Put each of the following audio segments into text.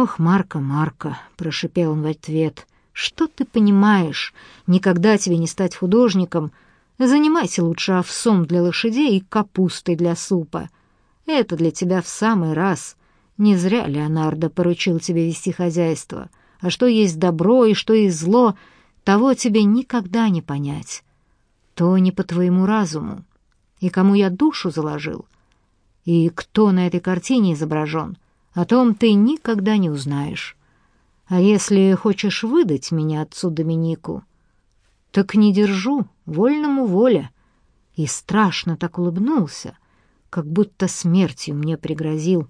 «Ох, Марка, Марка!» — прошипел он в ответ. «Что ты понимаешь? Никогда тебе не стать художником. Занимайся лучше овсом для лошадей и капустой для супа. Это для тебя в самый раз. Не зря Леонардо поручил тебе вести хозяйство. А что есть добро и что есть зло, того тебе никогда не понять. То не по твоему разуму. И кому я душу заложил, и кто на этой картине изображен, о том ты никогда не узнаешь. А если хочешь выдать меня отцу Доминику, так не держу, вольному воля. И страшно так улыбнулся, как будто смертью мне пригрозил.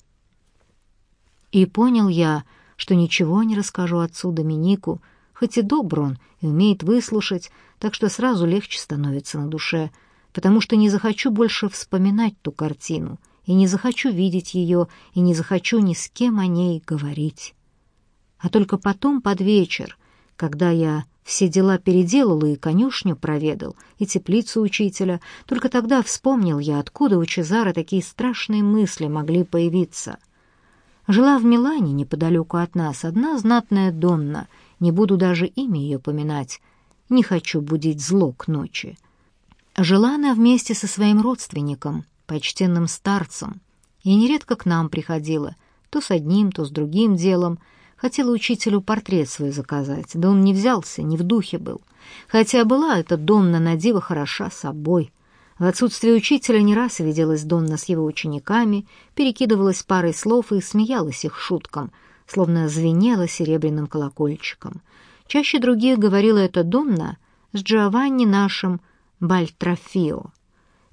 И понял я, что ничего не расскажу отцу Доминику, хоть и добр он и умеет выслушать, так что сразу легче становится на душе, потому что не захочу больше вспоминать ту картину, и не захочу видеть ее, и не захочу ни с кем о ней говорить. А только потом, под вечер, когда я все дела переделал и конюшню проведал, и теплицу учителя, только тогда вспомнил я, откуда у Чезара такие страшные мысли могли появиться. Жила в Милане, неподалеку от нас, одна знатная Донна, не буду даже имя ее поминать, не хочу будить зло к ночи. Жила она вместе со своим родственником, почтенным старцем, и нередко к нам приходила, то с одним, то с другим делом, хотела учителю портрет свой заказать, да он не взялся, не в духе был, хотя была эта Донна на диво хороша собой — в отсутствие учителя не раз виделась Донна с его учениками, перекидывалась парой слов и смеялась их шуткам, словно звенела серебряным колокольчиком. Чаще других говорила эта Донна с Джованни нашим Бальтрофио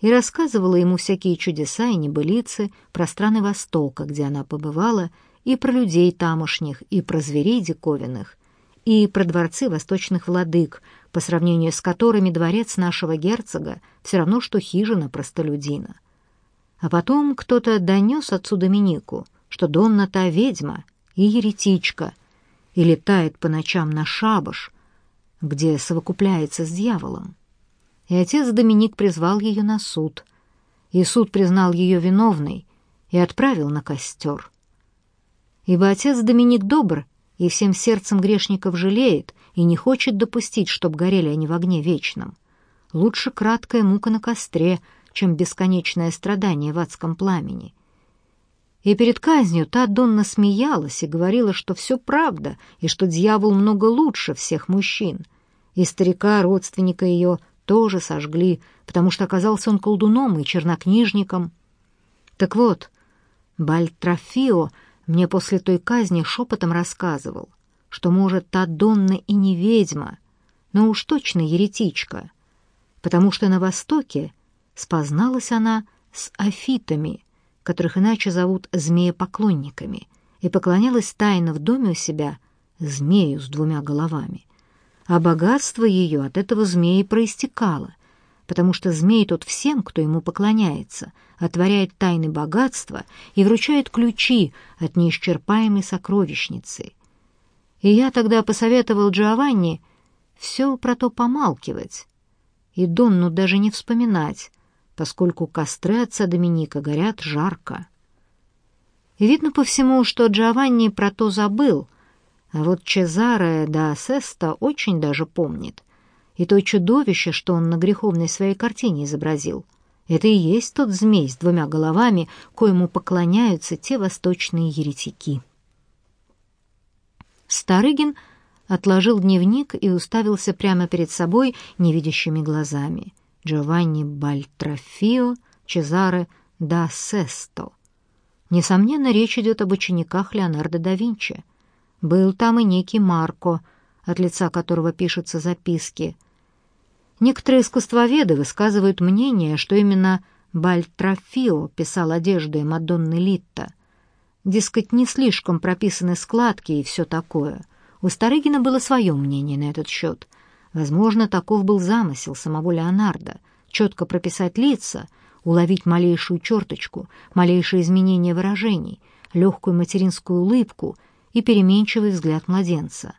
и рассказывала ему всякие чудеса и небылицы про страны Востока, где она побывала, и про людей тамошних, и про зверей диковинных, и про дворцы восточных владык, по сравнению с которыми дворец нашего герцога все равно, что хижина простолюдина. А потом кто-то донес отцу Доминику, что Донна та ведьма и еретичка, и летает по ночам на шабаш, где совокупляется с дьяволом. И отец Доминик призвал ее на суд, и суд признал ее виновной и отправил на костер. Ибо отец Доминик добр и всем сердцем грешников жалеет и не хочет допустить, чтоб горели они в огне вечном. Лучше краткая мука на костре, чем бесконечное страдание в адском пламени. И перед казнью та Донна смеялась и говорила, что все правда, и что дьявол много лучше всех мужчин. И старика, родственника ее, тоже сожгли, потому что оказался он колдуном и чернокнижником. Так вот, Бальтрофио мне после той казни шепотом рассказывал, что, может, та Донна и не ведьма, но уж точно еретичка, потому что на Востоке спозналась она с афитами, которых иначе зовут змеепоклонниками, и поклонялась тайно в доме у себя змею с двумя головами. А богатство ее от этого змеи проистекало, потому что змей тот всем, кто ему поклоняется, отворяет тайны богатства и вручает ключи от неисчерпаемой сокровищницы — и я тогда посоветовал Джованни все про то помалкивать и Донну даже не вспоминать, поскольку костры отца Доминика горят жарко. Видно по всему, что Джованни про то забыл, вот Чезаре да Сеста очень даже помнит. И то чудовище, что он на греховной своей картине изобразил, это и есть тот змей с двумя головами, коему поклоняются те восточные еретики. Старыгин отложил дневник и уставился прямо перед собой невидящими глазами. Джованни Бальтрофио Чезаре да Сесто. Несомненно, речь идет об учениках Леонардо да Винчи. Был там и некий Марко, от лица которого пишутся записки. Некоторые искусствоведы высказывают мнение, что именно Бальтрофио писал одежды Мадонны Литта — Дескать, не слишком прописаны складки и все такое. У Старыгина было свое мнение на этот счет. Возможно, таков был замысел самого Леонардо — четко прописать лица, уловить малейшую черточку, малейшее изменение выражений, легкую материнскую улыбку и переменчивый взгляд младенца.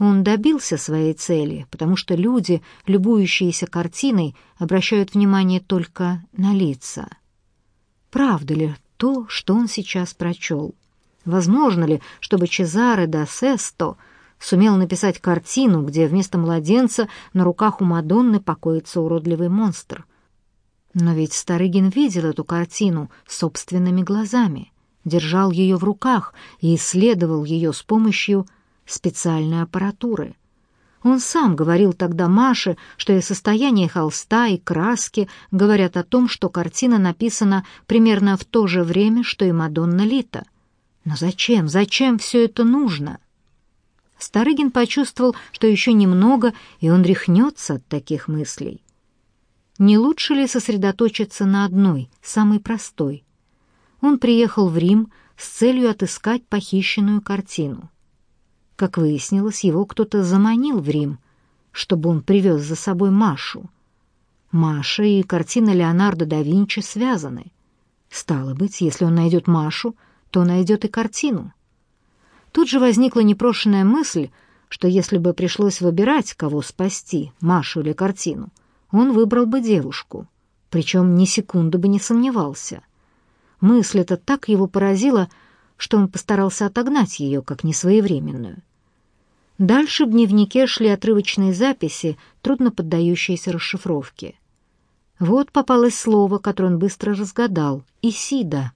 Он добился своей цели, потому что люди, любующиеся картиной, обращают внимание только на лица. Правда ли то, что он сейчас прочел. Возможно ли, чтобы Чезаре да Сесто сумел написать картину, где вместо младенца на руках у Мадонны покоится уродливый монстр? Но ведь Старыгин видел эту картину собственными глазами, держал ее в руках и исследовал ее с помощью специальной аппаратуры. Он сам говорил тогда Маше, что и состояние холста, и краски говорят о том, что картина написана примерно в то же время, что и Мадонна Лита. Но зачем, зачем все это нужно? Старыгин почувствовал, что еще немного, и он рехнется от таких мыслей. Не лучше ли сосредоточиться на одной, самой простой? Он приехал в Рим с целью отыскать похищенную картину. Как выяснилось, его кто-то заманил в Рим, чтобы он привез за собой Машу. Маша и картина Леонардо да Винчи связаны. Стало быть, если он найдет Машу, то найдет и картину. Тут же возникла непрошенная мысль, что если бы пришлось выбирать, кого спасти, Машу или картину, он выбрал бы девушку, причем ни секунды бы не сомневался. Мысль эта так его поразила, что он постарался отогнать ее как несвоевременную. Дальше в дневнике шли отрывочные записи, трудно поддающиеся расшифровке. Вот попалось слово, которое он быстро разгадал — «Исида».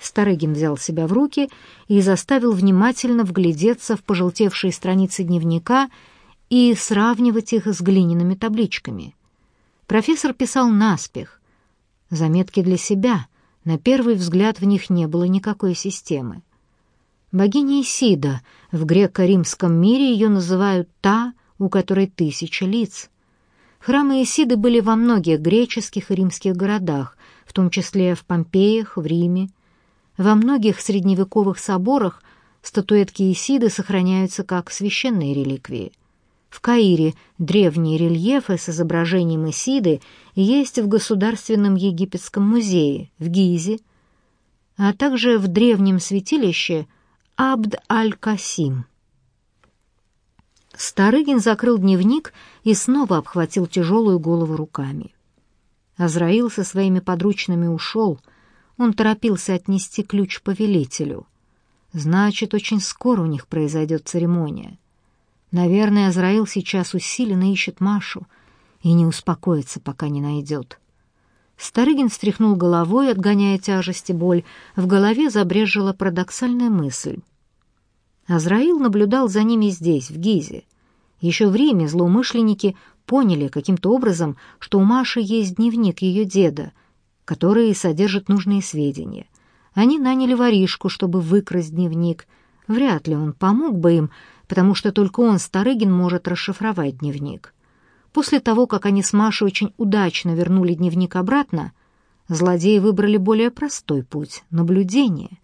Старыгин взял себя в руки и заставил внимательно вглядеться в пожелтевшие страницы дневника и сравнивать их с глиняными табличками. Профессор писал наспех. Заметки для себя. На первый взгляд в них не было никакой системы. Богиня Исида, в греко-римском мире ее называют «та», у которой тысяча лиц. Храмы Исиды были во многих греческих и римских городах, в том числе в Помпеях, в Риме. Во многих средневековых соборах статуэтки Исиды сохраняются как священные реликвии. В Каире древние рельефы с изображением Исиды есть в Государственном египетском музее, в Гизе, а также в древнем святилище – Абд-аль-Касим. Старыгин закрыл дневник и снова обхватил тяжелую голову руками. Азраил со своими подручными ушел. Он торопился отнести ключ повелителю. Значит, очень скоро у них произойдет церемония. Наверное, Азраил сейчас усиленно ищет Машу и не успокоится, пока не найдет. Старыгин встряхнул головой, отгоняя тяжесть и боль. В голове забрежила парадоксальная мысль. Азраил наблюдал за ними здесь, в Гизе. Еще в Риме злоумышленники поняли каким-то образом, что у Маши есть дневник ее деда, который содержит нужные сведения. Они наняли воришку, чтобы выкрасть дневник. Вряд ли он помог бы им, потому что только он, Старыгин, может расшифровать дневник. После того, как они с Машей очень удачно вернули дневник обратно, злодеи выбрали более простой путь — наблюдение.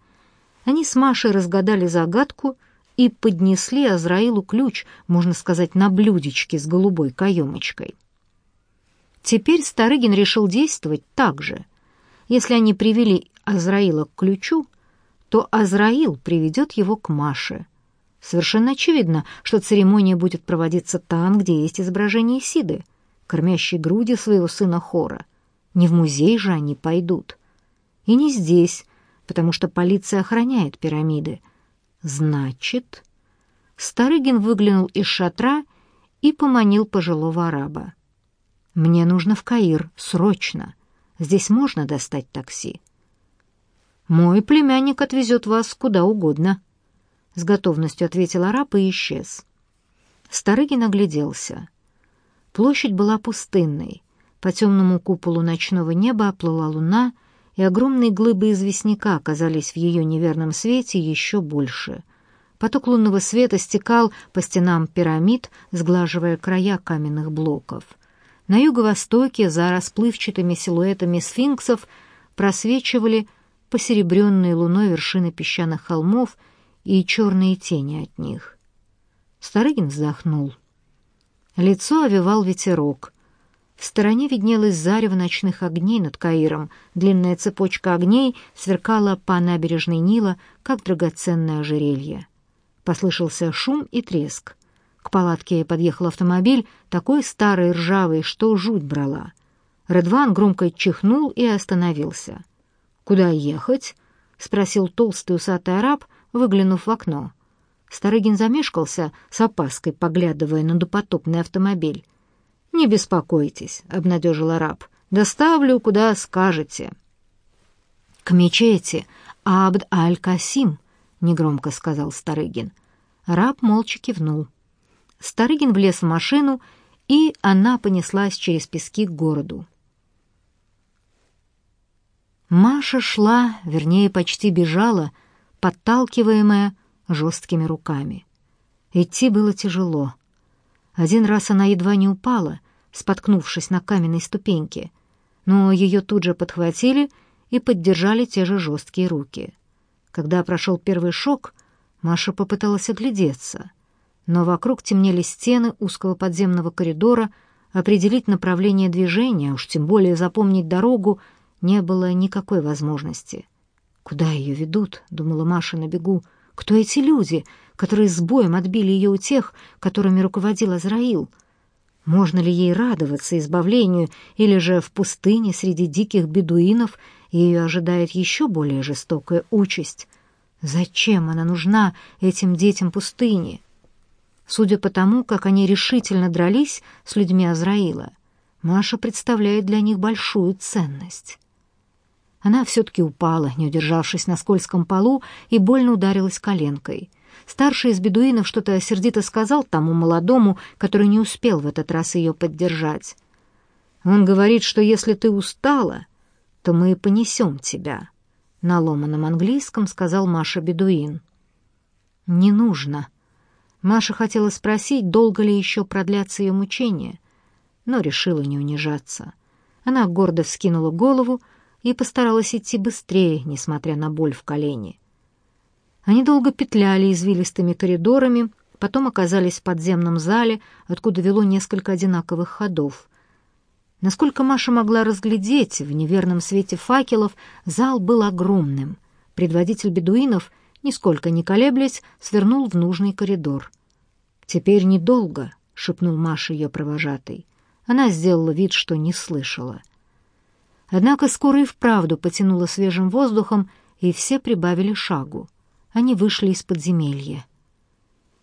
Они с Машей разгадали загадку — и поднесли Азраилу ключ, можно сказать, на блюдечке с голубой каемочкой. Теперь Старыгин решил действовать так же. Если они привели Азраила к ключу, то Азраил приведет его к Маше. Совершенно очевидно, что церемония будет проводиться там, где есть изображение Сиды, кормящей груди своего сына Хора. Не в музей же они пойдут. И не здесь, потому что полиция охраняет пирамиды — «Значит...» Старыгин выглянул из шатра и поманил пожилого араба. «Мне нужно в Каир, срочно. Здесь можно достать такси?» «Мой племянник отвезет вас куда угодно», — с готовностью ответил араб и исчез. Старыгин огляделся. Площадь была пустынной. По темному куполу ночного неба оплыла луна — и огромные глыбы известняка оказались в ее неверном свете еще больше. Поток лунного света стекал по стенам пирамид, сглаживая края каменных блоков. На юго-востоке за расплывчатыми силуэтами сфинксов просвечивали посеребренные луной вершины песчаных холмов и черные тени от них. Старыгин вздохнул. Лицо овивал ветерок — в стороне виднелось зарево ночных огней над Каиром. Длинная цепочка огней сверкала по набережной Нила, как драгоценное ожерелье. Послышался шум и треск. К палатке подъехал автомобиль, такой старый ржавый, что жуть брала. Редван громко чихнул и остановился. «Куда ехать?» — спросил толстый усатый араб, выглянув в окно. Старыгин замешкался, с опаской поглядывая на допотопный автомобиль. «Не беспокойтесь», — обнадежил араб. «Доставлю, куда скажете». «К мечети Абд-аль-Касим», — негромко сказал Старыгин. Раб молча кивнул. Старыгин влез в машину, и она понеслась через пески к городу. Маша шла, вернее, почти бежала, подталкиваемая жесткими руками. Идти было тяжело. Один раз она едва не упала, споткнувшись на каменной ступеньке, но ее тут же подхватили и поддержали те же жесткие руки. Когда прошел первый шок, Маша попыталась оглядеться, но вокруг темнели стены узкого подземного коридора, определить направление движения, уж тем более запомнить дорогу, не было никакой возможности. «Куда ее ведут?» — думала Маша на бегу. «Кто эти люди, которые с боем отбили ее у тех, которыми руководил Азраил?» Можно ли ей радоваться избавлению, или же в пустыне среди диких бедуинов ее ожидает еще более жестокая участь? Зачем она нужна этим детям пустыни? Судя по тому, как они решительно дрались с людьми Азраила, Маша представляет для них большую ценность. Она все-таки упала, не удержавшись на скользком полу, и больно ударилась коленкой. Старший из бедуинов что-то сердито сказал тому молодому, который не успел в этот раз ее поддержать. «Он говорит, что если ты устала, то мы понесем тебя», — на ломаном английском сказал Маша Бедуин. «Не нужно». Маша хотела спросить, долго ли еще продлятся ее мучения, но решила не унижаться. Она гордо вскинула голову и постаралась идти быстрее, несмотря на боль в колене. Они долго петляли извилистыми коридорами, потом оказались в подземном зале, откуда вело несколько одинаковых ходов. Насколько Маша могла разглядеть, в неверном свете факелов зал был огромным. Предводитель бедуинов, нисколько не колеблясь, свернул в нужный коридор. «Теперь недолго», — шепнул Маша ее провожатый. Она сделала вид, что не слышала. Однако скоро и вправду потянуло свежим воздухом, и все прибавили шагу они вышли из подземелья.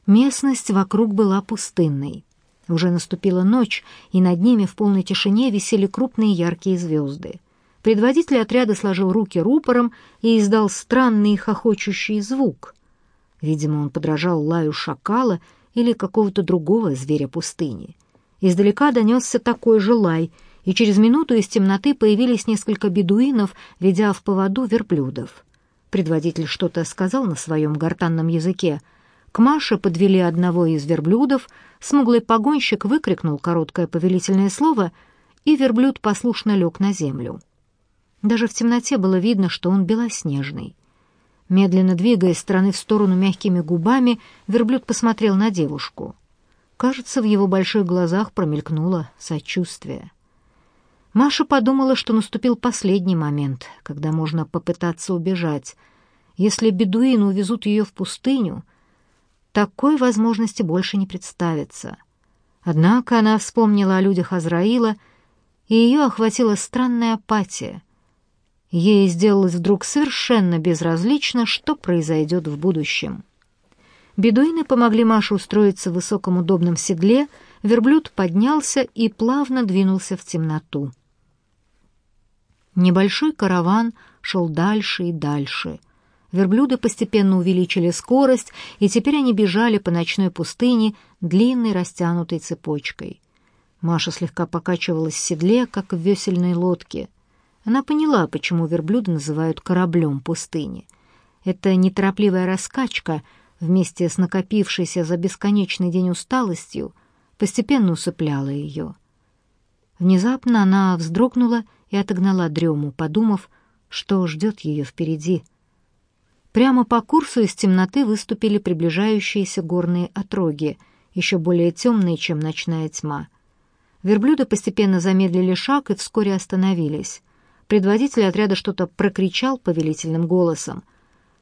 Местность вокруг была пустынной. Уже наступила ночь, и над ними в полной тишине висели крупные яркие звезды. Предводитель отряда сложил руки рупором и издал странный хохочущий звук. Видимо, он подражал лаю шакала или какого-то другого зверя пустыни. Издалека донесся такой же лай, и через минуту из темноты появились несколько бедуинов, ведя в поводу верблюдов. Предводитель что-то сказал на своем гортанном языке. К Маше подвели одного из верблюдов, смуглый погонщик выкрикнул короткое повелительное слово, и верблюд послушно лег на землю. Даже в темноте было видно, что он белоснежный. Медленно двигаясь стороны в сторону мягкими губами, верблюд посмотрел на девушку. Кажется, в его больших глазах промелькнуло сочувствие. Маша подумала, что наступил последний момент, когда можно попытаться убежать. Если бедуины увезут ее в пустыню, такой возможности больше не представится. Однако она вспомнила о людях Азраила, и ее охватила странная апатия. Ей сделалось вдруг совершенно безразлично, что произойдет в будущем. Бедуины помогли Маше устроиться в высоком удобном седле, верблюд поднялся и плавно двинулся в темноту. Небольшой караван шел дальше и дальше. Верблюды постепенно увеличили скорость, и теперь они бежали по ночной пустыне длинной растянутой цепочкой. Маша слегка покачивалась в седле, как в весельной лодке. Она поняла, почему верблюды называют кораблем пустыни. Эта неторопливая раскачка, вместе с накопившейся за бесконечный день усталостью, постепенно усыпляла ее. Внезапно она вздрогнула и отогнала дрему, подумав, что ждет ее впереди. Прямо по курсу из темноты выступили приближающиеся горные отроги, еще более темные, чем ночная тьма. Верблюды постепенно замедлили шаг и вскоре остановились. Предводитель отряда что-то прокричал повелительным голосом.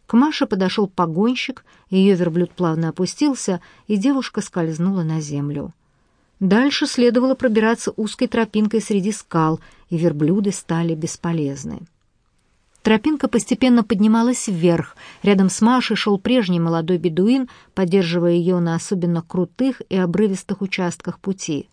К Маше подошел погонщик, ее верблюд плавно опустился, и девушка скользнула на землю. Дальше следовало пробираться узкой тропинкой среди скал, и верблюды стали бесполезны. Тропинка постепенно поднималась вверх. Рядом с Машей шел прежний молодой бедуин, поддерживая ее на особенно крутых и обрывистых участках пути.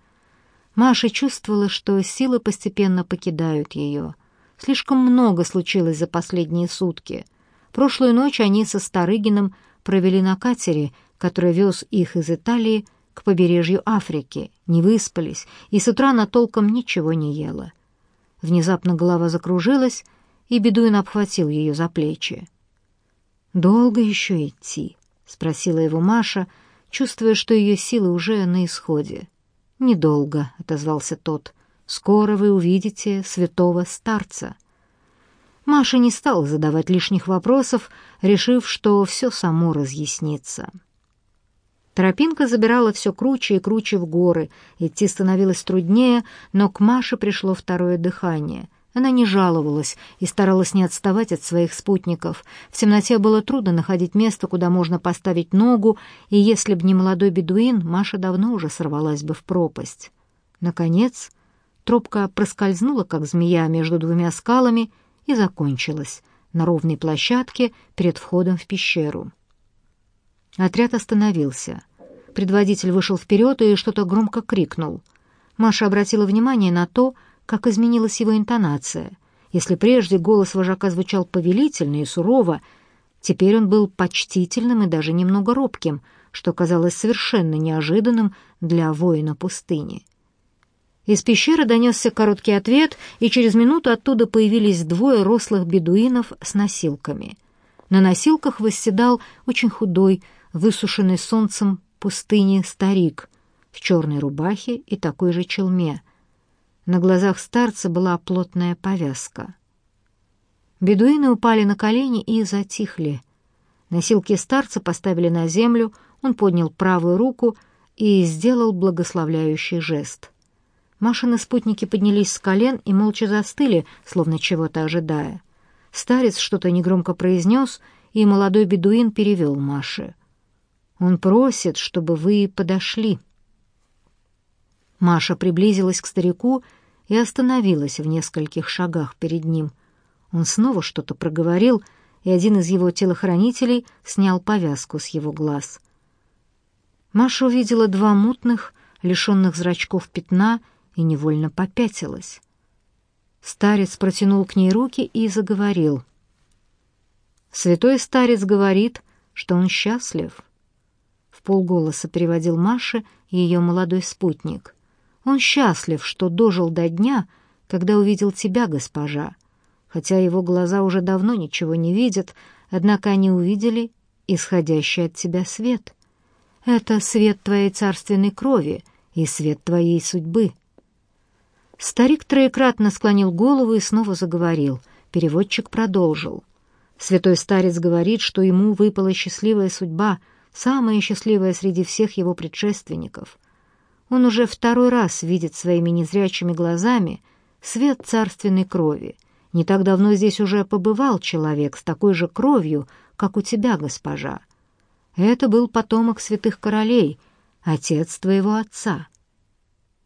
Маша чувствовала, что силы постепенно покидают ее. Слишком много случилось за последние сутки. Прошлую ночь они со Старыгиным провели на катере, который вез их из Италии к побережью Африки, не выспались, и с утра она толком ничего не ела. Внезапно голова закружилась, и Бедуин обхватил ее за плечи. «Долго еще идти?» — спросила его Маша, чувствуя, что ее силы уже на исходе. «Недолго», — отозвался тот. «Скоро вы увидите святого старца». Маша не стала задавать лишних вопросов, решив, что все само разъяснится. Тропинка забирала все круче и круче в горы, идти становилось труднее, но к Маше пришло второе дыхание — она не жаловалась и старалась не отставать от своих спутников. В темноте было трудно находить место, куда можно поставить ногу, и если б не молодой бедуин, Маша давно уже сорвалась бы в пропасть. Наконец, тропка проскользнула, как змея, между двумя скалами и закончилась на ровной площадке перед входом в пещеру. Отряд остановился. Предводитель вышел вперед и что-то громко крикнул. Маша обратила внимание на то, как изменилась его интонация. Если прежде голос вожака звучал повелительно и сурово, теперь он был почтительным и даже немного робким, что казалось совершенно неожиданным для воина пустыни. Из пещеры донесся короткий ответ, и через минуту оттуда появились двое рослых бедуинов с носилками. На носилках восседал очень худой, высушенный солнцем пустыни старик в черной рубахе и такой же челме — на глазах старца была плотная повязка. Бедуины упали на колени и затихли. Носилки старца поставили на землю, он поднял правую руку и сделал благословляющий жест. Машины спутники поднялись с колен и молча застыли, словно чего-то ожидая. Старец что-то негромко произнес, и молодой бедуин перевел Маше. «Он просит, чтобы вы подошли». Маша приблизилась к старику и остановилась в нескольких шагах перед ним. Он снова что-то проговорил, и один из его телохранителей снял повязку с его глаз. Маша увидела два мутных, лишенных зрачков пятна, и невольно попятилась. Старец протянул к ней руки и заговорил. «Святой старец говорит, что он счастлив», — в полголоса переводил Маша и ее молодой спутник — он счастлив, что дожил до дня, когда увидел тебя, госпожа. Хотя его глаза уже давно ничего не видят, однако они увидели исходящий от тебя свет. Это свет твоей царственной крови и свет твоей судьбы. Старик троекратно склонил голову и снова заговорил. Переводчик продолжил. Святой старец говорит, что ему выпала счастливая судьба, самая счастливая среди всех его предшественников — он уже второй раз видит своими незрячими глазами свет царственной крови. Не так давно здесь уже побывал человек с такой же кровью, как у тебя, госпожа. Это был потомок святых королей, отец твоего отца.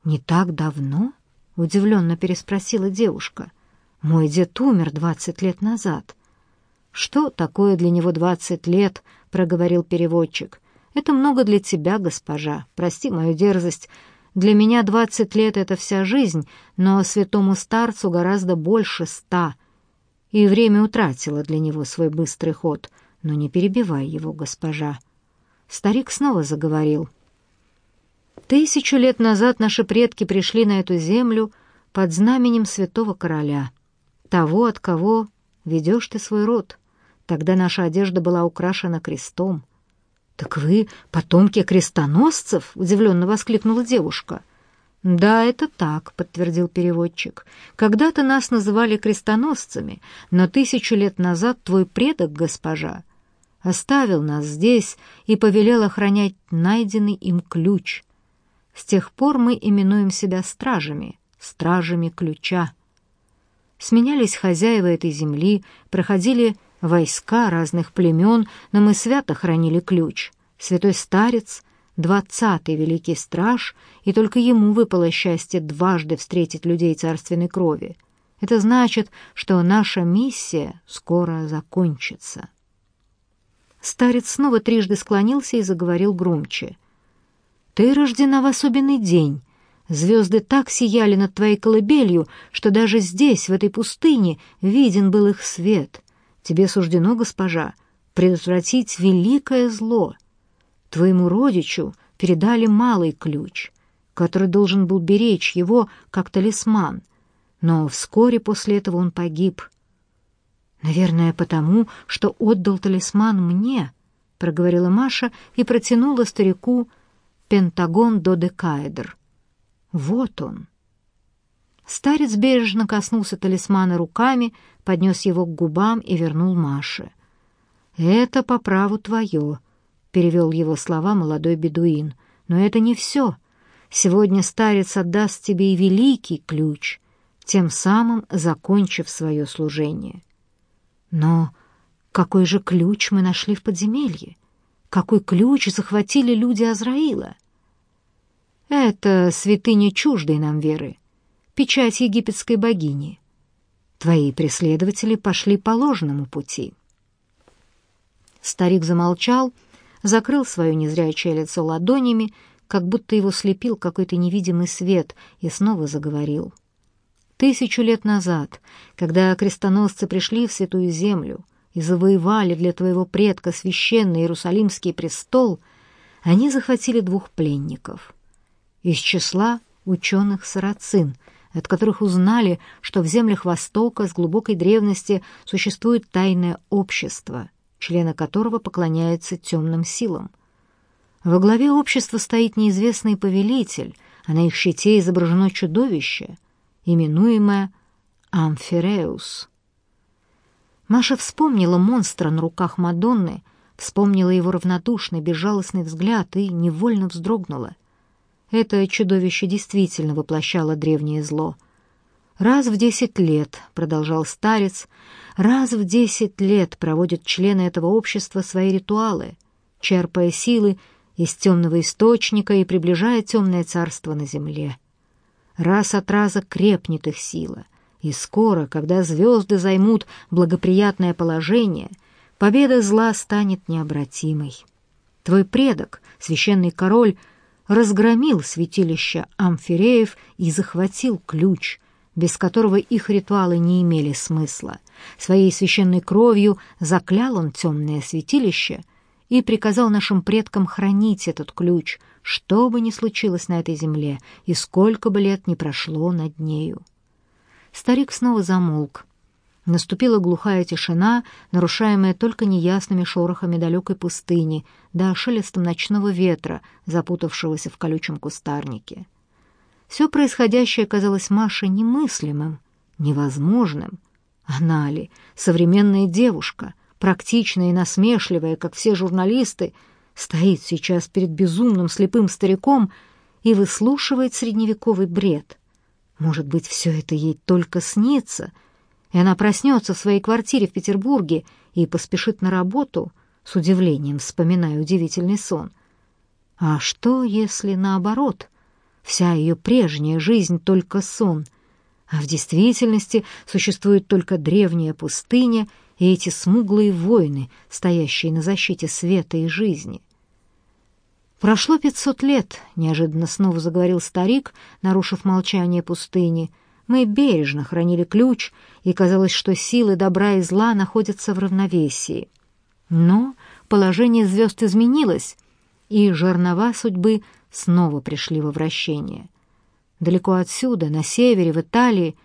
«Не так давно?» — удивленно переспросила девушка. «Мой дед умер двадцать лет назад». «Что такое для него двадцать лет?» — проговорил переводчик. Это много для тебя, госпожа. Прости мою дерзость. Для меня двадцать лет — это вся жизнь, но святому старцу гораздо больше ста. И время утратило для него свой быстрый ход. Но не перебивай его, госпожа. Старик снова заговорил. Тысячу лет назад наши предки пришли на эту землю под знаменем святого короля, того, от кого ведешь ты свой род. Тогда наша одежда была украшена крестом — «Так вы потомки крестоносцев?» — удивленно воскликнула девушка. «Да, это так», — подтвердил переводчик. «Когда-то нас называли крестоносцами, но тысячу лет назад твой предок, госпожа, оставил нас здесь и повелел охранять найденный им ключ. С тех пор мы именуем себя стражами, стражами ключа. Сменялись хозяева этой земли, проходили войска разных племен, но мы свято хранили ключ. Святой старец, двадцатый великий страж, и только ему выпало счастье дважды встретить людей царственной крови. Это значит, что наша миссия скоро закончится. Старец снова трижды склонился и заговорил громче. «Ты рождена в особенный день. Звезды так сияли над твоей колыбелью, что даже здесь, в этой пустыне, виден был их свет. Тебе суждено, госпожа, предотвратить великое зло. Твоему родичу передали малый ключ, который должен был беречь его как талисман, но вскоре после этого он погиб. «Наверное, потому, что отдал талисман мне», — проговорила Маша и протянула старику пентагон додекаэдр. «Вот он». Старец бережно коснулся талисмана руками, поднес его к губам и вернул Маше. «Это по праву твое», — перевел его слова молодой бедуин. «Но это не все. Сегодня старец отдаст тебе и великий ключ, тем самым закончив свое служение». Но какой же ключ мы нашли в подземелье? Какой ключ захватили люди Азраила? Это святыня чуждой нам веры, печать египетской богини. Твои преследователи пошли по ложному пути. Старик замолчал, закрыл свое незрячее лицо ладонями, как будто его слепил какой-то невидимый свет, и снова заговорил. Тысячу лет назад, когда крестоносцы пришли в Святую Землю и завоевали для твоего предка священный Иерусалимский престол, они захватили двух пленников. Из числа ученых сарацин, от которых узнали, что в землях Востока с глубокой древности существует тайное общество, члены которого поклоняются темным силам. Во главе общества стоит неизвестный повелитель, а на их щите изображено чудовище, именуемая Амфиреус. Маша вспомнила монстра на руках Мадонны, вспомнила его равнодушный, безжалостный взгляд и невольно вздрогнула. Это чудовище действительно воплощало древнее зло. «Раз в десять лет», — продолжал старец, — «раз в десять лет проводят члены этого общества свои ритуалы, черпая силы из темного источника и приближая темное царство на земле». Раз от раза крепнет их сила, и скоро, когда звезды займут благоприятное положение, победа зла станет необратимой. Твой предок, священный король, разгромил святилище Амфиреев и захватил ключ, без которого их ритуалы не имели смысла. Своей священной кровью заклял он темное святилище и приказал нашим предкам хранить этот ключ — что бы ни случилось на этой земле и сколько бы лет ни прошло над нею. Старик снова замолк. Наступила глухая тишина, нарушаемая только неясными шорохами далекой пустыни, да шелестом ночного ветра, запутавшегося в колючем кустарнике. Все происходящее казалось Маше немыслимым, невозможным. Она ли, современная девушка, практичная и насмешливая, как все журналисты, стоит сейчас перед безумным слепым стариком и выслушивает средневековый бред. Может быть, все это ей только снится, и она проснется в своей квартире в Петербурге и поспешит на работу, с удивлением вспоминая удивительный сон. А что, если наоборот? Вся ее прежняя жизнь — только сон, а в действительности существует только древняя пустыня — и эти смуглые воины, стоящие на защите света и жизни. «Прошло пятьсот лет», — неожиданно снова заговорил старик, нарушив молчание пустыни. «Мы бережно хранили ключ, и казалось, что силы добра и зла находятся в равновесии. Но положение звезд изменилось, и жернова судьбы снова пришли во вращение. Далеко отсюда, на севере, в Италии,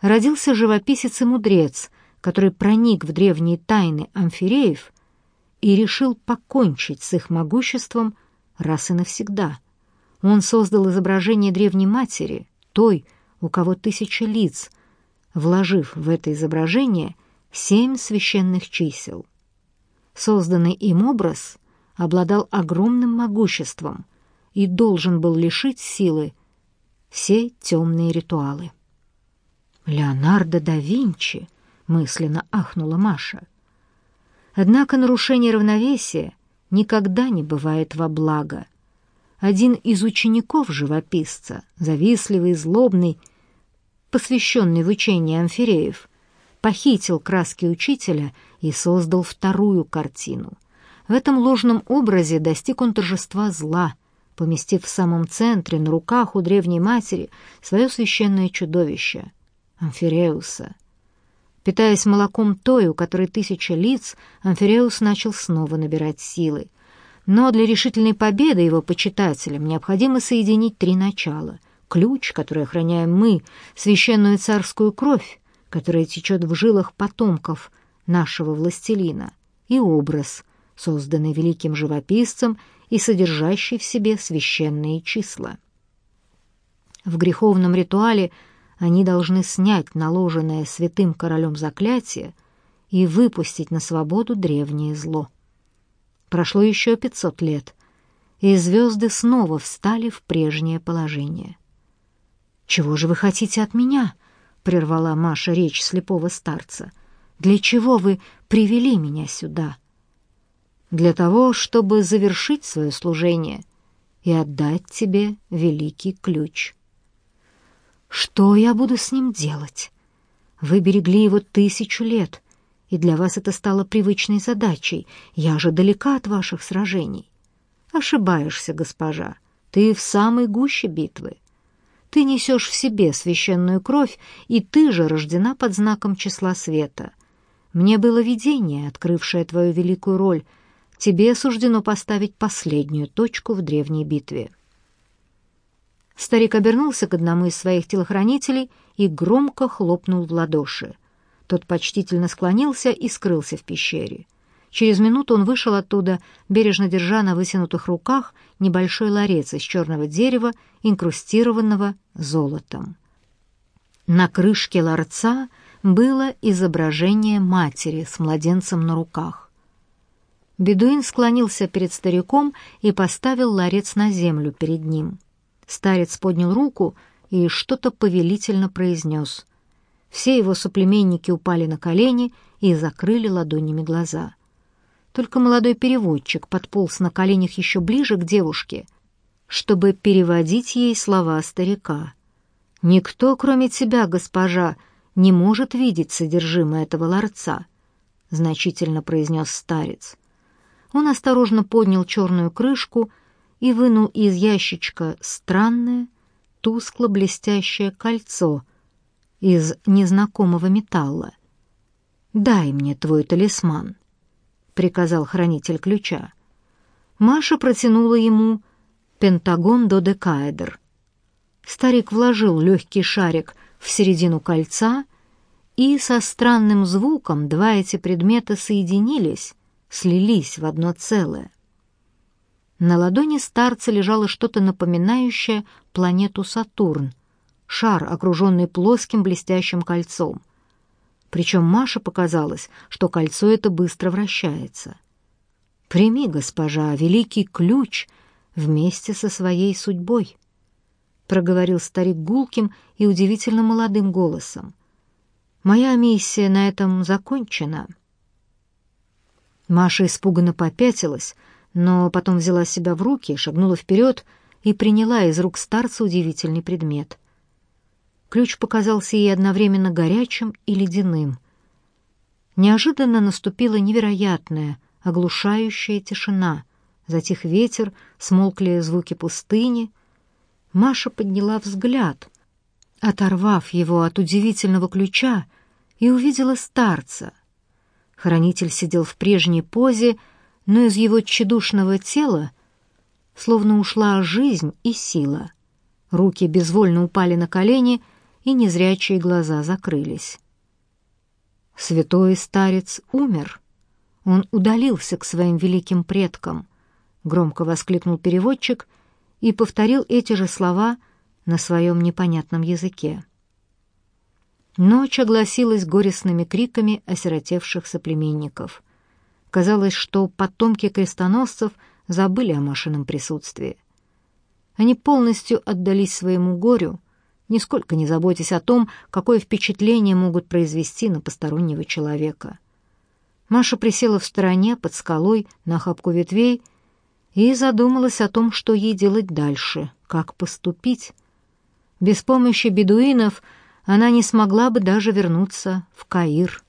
родился живописец и мудрец — который проник в древние тайны амфиреев и решил покончить с их могуществом раз и навсегда. Он создал изображение древней матери, той, у кого тысяча лиц, вложив в это изображение семь священных чисел. Созданный им образ обладал огромным могуществом и должен был лишить силы все темные ритуалы. Леонардо да Винчи — мысленно ахнула Маша. Однако нарушение равновесия никогда не бывает во благо. Один из учеников живописца, завистливый, злобный, посвященный в учение амфиреев, похитил краски учителя и создал вторую картину. В этом ложном образе достиг он торжества зла, поместив в самом центре, на руках у древней матери, свое священное чудовище — Амфиреуса. Питаясь молоком той, у которой тысяча лиц, Амфиреус начал снова набирать силы. Но для решительной победы его почитателям необходимо соединить три начала — ключ, который охраняем мы, священную царскую кровь, которая течет в жилах потомков нашего властелина, и образ, созданный великим живописцем и содержащий в себе священные числа. В греховном ритуале они должны снять наложенное святым королем заклятие и выпустить на свободу древнее зло. Прошло еще пятьсот лет, и звезды снова встали в прежнее положение. «Чего же вы хотите от меня?» — прервала Маша речь слепого старца. «Для чего вы привели меня сюда?» «Для того, чтобы завершить свое служение и отдать тебе великий ключ». «Что я буду с ним делать? Вы берегли его тысячу лет, и для вас это стало привычной задачей. Я же далека от ваших сражений». «Ошибаешься, госпожа. Ты в самой гуще битвы. Ты несешь в себе священную кровь, и ты же рождена под знаком числа света. Мне было видение, открывшее твою великую роль. Тебе суждено поставить последнюю точку в древней битве». Старик обернулся к одному из своих телохранителей и громко хлопнул в ладоши. Тот почтительно склонился и скрылся в пещере. Через минуту он вышел оттуда, бережно держа на вытянутых руках небольшой ларец из черного дерева, инкрустированного золотом. На крышке ларца было изображение матери с младенцем на руках. Бедуин склонился перед стариком и поставил ларец на землю перед ним. Старец поднял руку и что-то повелительно произнес. Все его соплеменники упали на колени и закрыли ладонями глаза — только молодой переводчик подполз на коленях еще ближе к девушке, чтобы переводить ей слова старика. «Никто, кроме тебя, госпожа, не может видеть содержимое этого ларца», — значительно произнес старец. Он осторожно поднял черную крышку и вынул из ящичка странное, тускло-блестящее кольцо из незнакомого металла. «Дай мне твой талисман». — приказал хранитель ключа. Маша протянула ему пентагон додекаэдр. Старик вложил легкий шарик в середину кольца, и со странным звуком два эти предмета соединились, слились в одно целое. На ладони старца лежало что-то напоминающее планету Сатурн, шар, окруженный плоским блестящим кольцом — причем Маше показалось, что кольцо это быстро вращается. «Прими, госпожа, великий ключ вместе со своей судьбой», — проговорил старик гулким и удивительно молодым голосом. «Моя миссия на этом закончена». Маша испуганно попятилась, но потом взяла себя в руки, шагнула вперед и приняла из рук старца удивительный предмет. Ключ показался ей одновременно горячим и ледяным. Неожиданно наступила невероятная, оглушающая тишина. Затих ветер, смолкли звуки пустыни. Маша подняла взгляд, оторвав его от удивительного ключа, и увидела старца. Хранитель сидел в прежней позе, но из его тщедушного тела словно ушла жизнь и сила. Руки безвольно упали на колени — и незрячие глаза закрылись. Святой старец умер. Он удалился к своим великим предкам, громко воскликнул переводчик и повторил эти же слова на своем непонятном языке. Ночь огласилась горестными криками осиротевших соплеменников. Казалось, что потомки крестоносцев забыли о Машином присутствии. Они полностью отдались своему горю, нисколько не заботясь о том, какое впечатление могут произвести на постороннего человека. Маша присела в стороне под скалой на охапку ветвей и задумалась о том, что ей делать дальше, как поступить. Без помощи бедуинов она не смогла бы даже вернуться в Каир.